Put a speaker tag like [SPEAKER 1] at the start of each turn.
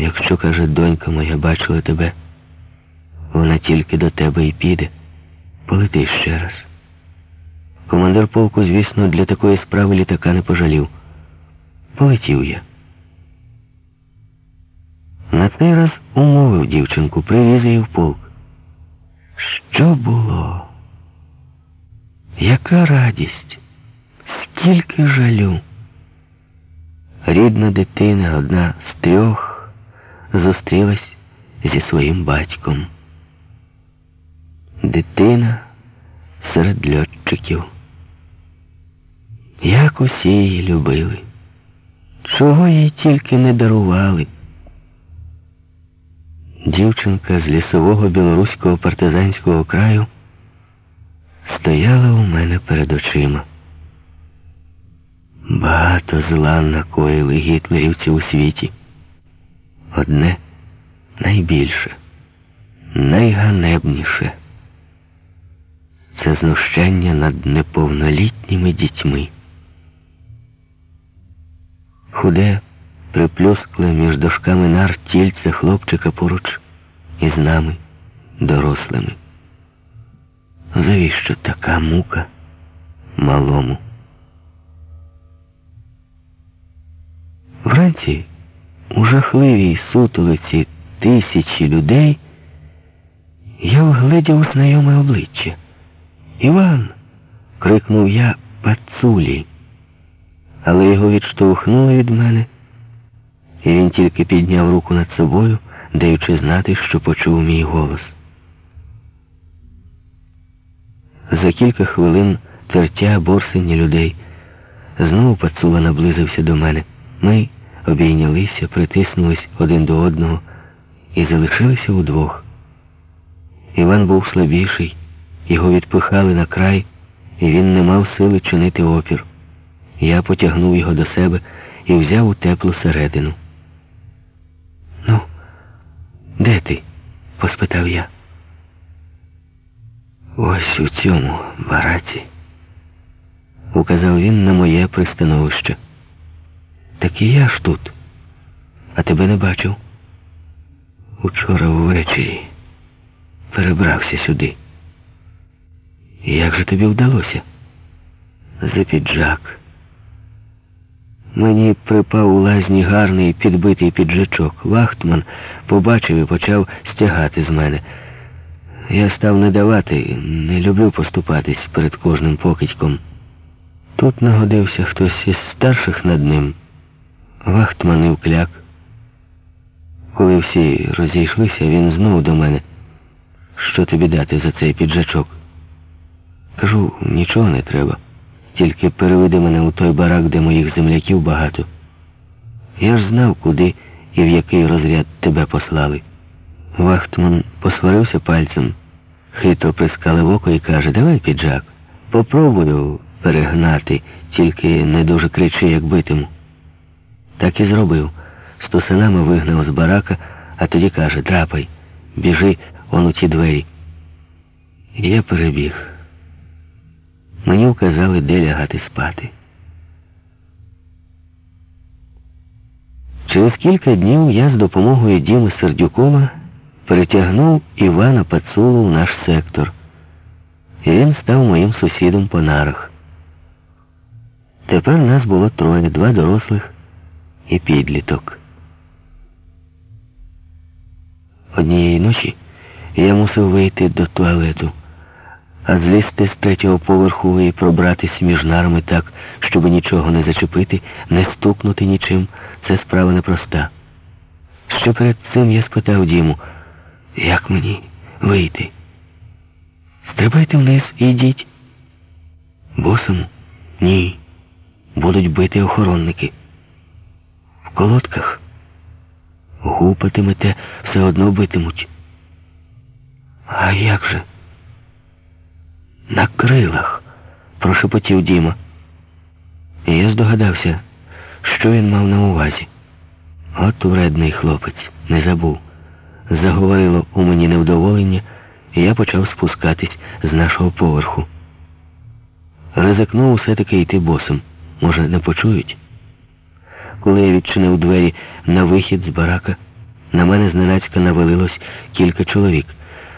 [SPEAKER 1] Якщо, каже, донька моя бачила тебе, вона тільки до тебе і піде. Полети ще раз. Командир полку, звісно, для такої справи літака не пожалів. Полетів я. На цей раз умовив дівчинку, привіз її в полк. Що було? Яка радість? Скільки жалю? Рідна дитина, одна з трьох, зустрілась зі своїм батьком. Дитина серед льотчиків. Як усі її любили, чого їй тільки не дарували. Дівчинка з лісового білоруського партизанського краю стояла у мене перед очима. Багато зла накоїли гітлерівці у світі. Одне найбільше, найганебніше це знущання над неповнолітніми дітьми. Худе, приплюскле між дошками нар тільце хлопчика поруч із нами, дорослими. Завіщо така мука малому? Вранці у жахливій сутолиці тисячі людей я вгледів знайоме обличчя. Іван. крикнув я пацулі, але його відштовхнули від мене, і він тільки підняв руку над собою, даючи знати, що почув мій голос. За кілька хвилин тертя борсині людей. Знову пацула наблизився до мене. Ми обійнялися, притиснулись один до одного і залишилися удвох. Іван був слабіший, його відпихали на край, і він не мав сили чинити опір. Я потягнув його до себе і взяв у теплу середину. Ну, де ти? поспитав я. Ось у цьому бараці, указав він на моє пристановище. Так і я ж тут, а тебе не бачив. Учора ввечері перебрався сюди. Як же тобі вдалося? За піджак. Мені припав у лазні гарний підбитий піджачок. Вахтман побачив і почав стягати з мене. Я став не давати, не люблю поступатись перед кожним покидьком. Тут нагодився хтось із старших над ним. Вахтман і вкляк. Коли всі розійшлися, він знову до мене. Що тобі дати за цей піджачок? Кажу, нічого не треба. Тільки переведи мене у той барак, де моїх земляків багато. Я ж знав, куди і в який розряд тебе послали. Вахтман посварився пальцем, хитро прискалив око і каже, давай піджак. Попробую перегнати, тільки не дуже кричи, як битиму. Так і зробив. З вигнав з барака, а тоді каже, драпай, біжи он у ті двері. Я перебіг. Мені вказали, де лягати спати. Через кілька днів я з допомогою Діми Сердюкова перетягнув Івана Пацулу в наш сектор. І він став моїм сусідом по нарах. Тепер нас було троє, два дорослих і підліток. Однієї ночі я мусив вийти до туалету, а злізти з третього поверху і пробратись між нарами так, щоб нічого не зачепити, не стукнути нічим. Це справа непроста. Ще перед цим я спитав Діму, як мені вийти? Стрибайте вниз і йдіть. Босому? Ні. Будуть бити охоронники. Колодках гупатимете, все одно битимуть. А як же? На крилах, прошепотів Діма. І я здогадався, що він мав на увазі. От вредний хлопець, не забув. Заговорило у мені невдоволення, і я почав спускатись з нашого поверху. Ризикнув все-таки йти босом. Може, не почують? Коли я відчинив двері на вихід з барака, На мене зненацька навалилось кілька чоловік.